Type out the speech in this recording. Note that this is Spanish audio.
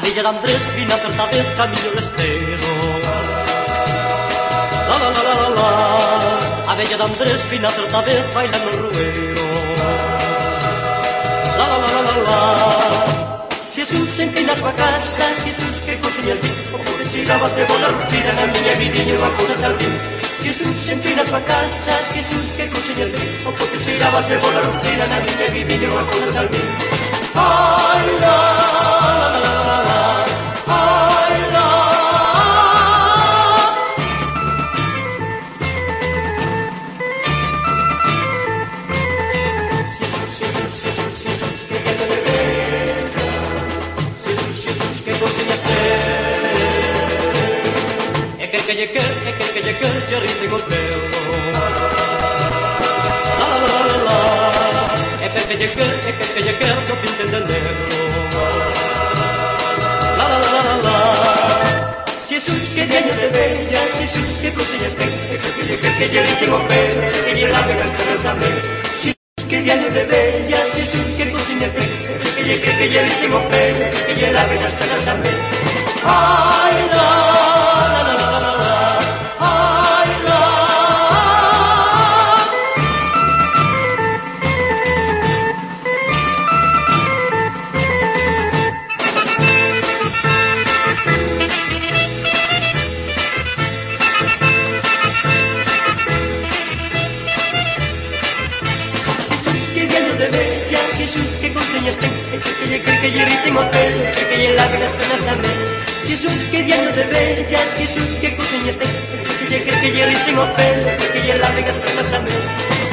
Villa d'Andrés vine per vez camino l'estero. La la la la la a Villa d'Andrés vine per vez bailando el ruero. La la la la la la. Jesús nas va casa, Jesús que coseñas ti, o que chegaba de bola lucida na miña vidiña unha cousa tal din. Jesús nas va casa, Jesús que coseñas ti, o que chegabas de bola lucida na miña vidiña unha cousa tal din. Ai, Jesús que viene de bella, Jesús que coseñas te. E que que lle quer, que con pelo, e que caras tamén. Jesús que viene de bella, Jesús que coseñas te. E que que lle quer, que con pelo, e que caras tamén. Ay, viene de bella, Jesús que con señas ten, que lle que que lle riten o pelo, que lle lave las penas tamén. Jesús que viene de bella, Jesús que con señas ten, que lle que que lle riten o pelo, que lle lave as penas tamén. Ah,